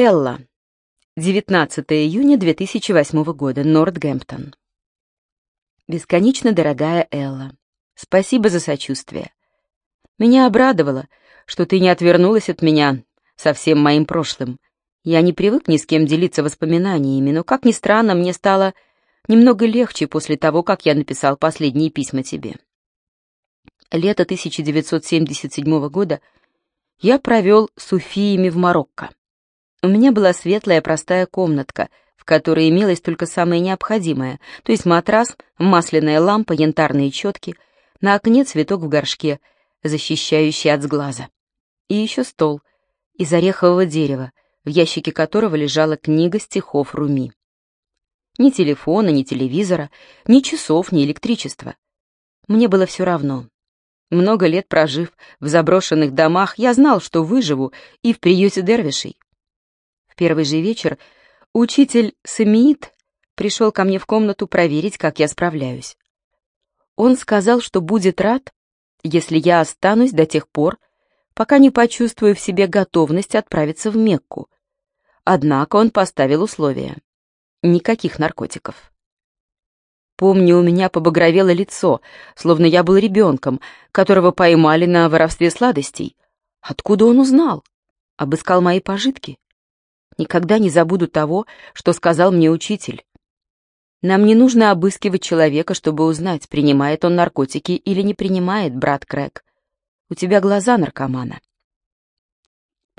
Элла. 19 июня 2008 года. Нортгемптон. Бесконечно дорогая Элла, спасибо за сочувствие. Меня обрадовало, что ты не отвернулась от меня со всем моим прошлым. Я не привык ни с кем делиться воспоминаниями, но, как ни странно, мне стало немного легче после того, как я написал последние письма тебе. Лето 1977 года я провел с Уфиями в Марокко. У меня была светлая простая комнатка, в которой имелось только самое необходимое, то есть матрас, масляная лампа, янтарные четки, на окне цветок в горшке, защищающий от сглаза. И еще стол из орехового дерева, в ящике которого лежала книга стихов Руми. Ни телефона, ни телевизора, ни часов, ни электричества. Мне было все равно. Много лет прожив в заброшенных домах, я знал, что выживу и в приюте дервишей первый же вечер учитель Самиит пришел ко мне в комнату проверить, как я справляюсь. Он сказал, что будет рад, если я останусь до тех пор, пока не почувствую в себе готовность отправиться в Мекку. Однако он поставил условия. Никаких наркотиков. Помню, у меня побагровело лицо, словно я был ребенком, которого поймали на воровстве сладостей. Откуда он узнал? Обыскал мои пожитки? Никогда не забуду того, что сказал мне учитель. Нам не нужно обыскивать человека, чтобы узнать, принимает он наркотики или не принимает, брат Крэг. У тебя глаза наркомана.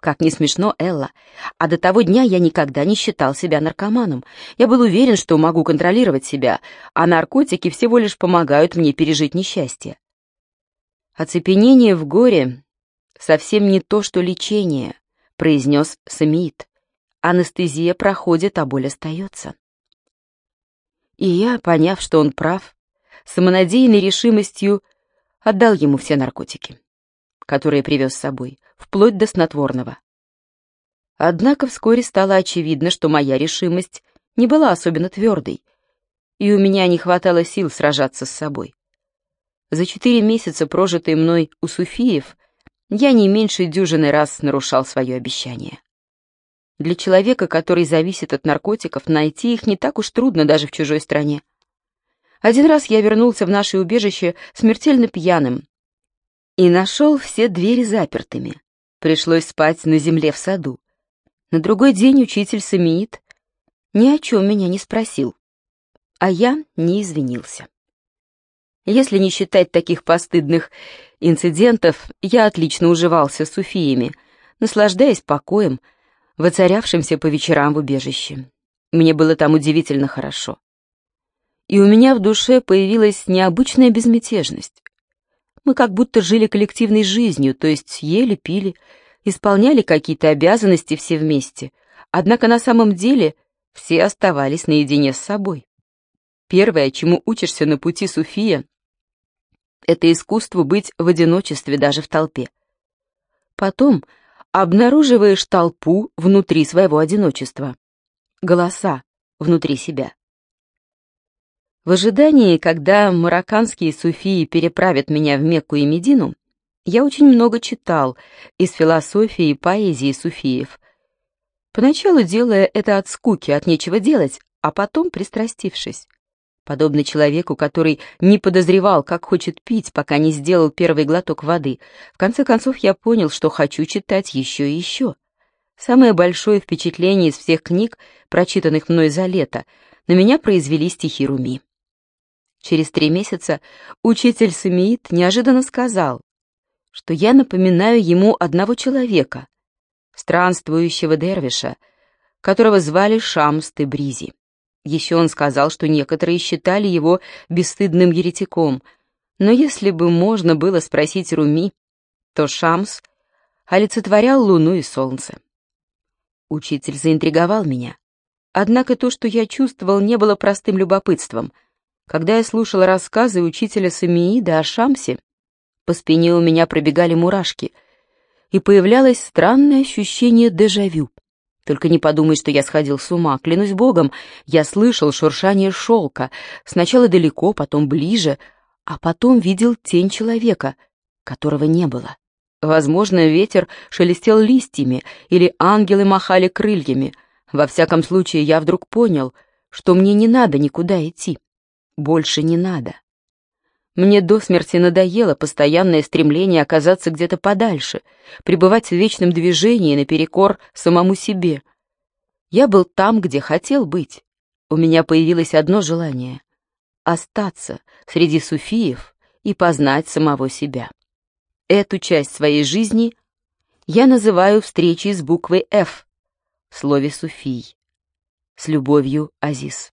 Как не смешно, Элла. А до того дня я никогда не считал себя наркоманом. Я был уверен, что могу контролировать себя, а наркотики всего лишь помогают мне пережить несчастье. Оцепенение в горе совсем не то, что лечение, произнес Самиит. Анестезия проходит, а боль остается. И я, поняв, что он прав, самонадеянной решимостью отдал ему все наркотики, которые привез с собой, вплоть до снотворного. Однако вскоре стало очевидно, что моя решимость не была особенно твердой, и у меня не хватало сил сражаться с собой. За четыре месяца, прожитые мной у Суфиев, я не меньше дюжины раз нарушал свое обещание. Для человека, который зависит от наркотиков, найти их не так уж трудно даже в чужой стране. Один раз я вернулся в наше убежище смертельно пьяным и нашел все двери запертыми. Пришлось спать на земле в саду. На другой день учитель Самиит ни о чем меня не спросил, а я не извинился. Если не считать таких постыдных инцидентов, я отлично уживался с суфиями, наслаждаясь покоем, воцарявшимся по вечерам в убежище. Мне было там удивительно хорошо. И у меня в душе появилась необычная безмятежность. Мы как будто жили коллективной жизнью, то есть ели, пили, исполняли какие-то обязанности все вместе, однако на самом деле все оставались наедине с собой. Первое, чему учишься на пути Суфия, это искусство быть в одиночестве даже в толпе. Потом обнаруживаешь толпу внутри своего одиночества, голоса внутри себя. В ожидании, когда марокканские суфии переправят меня в Мекку и Медину, я очень много читал из философии и поэзии суфиев, поначалу делая это от скуки, от нечего делать, а потом пристрастившись подобно человеку, который не подозревал, как хочет пить, пока не сделал первый глоток воды. В конце концов, я понял, что хочу читать еще и еще. Самое большое впечатление из всех книг, прочитанных мной за лето, на меня произвели стихи Руми. Через три месяца учитель Самиит неожиданно сказал, что я напоминаю ему одного человека, странствующего дервиша, которого звали Шамс Тебризи. Еще он сказал, что некоторые считали его бесстыдным еретиком, но если бы можно было спросить Руми, то Шамс олицетворял луну и солнце. Учитель заинтриговал меня. Однако то, что я чувствовал, не было простым любопытством. Когда я слушал рассказы учителя Самиида о Шамсе, по спине у меня пробегали мурашки, и появлялось странное ощущение дежавю. Только не подумай, что я сходил с ума. Клянусь богом, я слышал шуршание шелка. Сначала далеко, потом ближе, а потом видел тень человека, которого не было. Возможно, ветер шелестел листьями или ангелы махали крыльями. Во всяком случае, я вдруг понял, что мне не надо никуда идти. Больше не надо. Мне до смерти надоело постоянное стремление оказаться где-то подальше, пребывать в вечном движении наперекор самому себе. Я был там, где хотел быть. У меня появилось одно желание — остаться среди суфиев и познать самого себя. Эту часть своей жизни я называю встречей с буквой «Ф» в слове «суфий». С любовью, Азиз.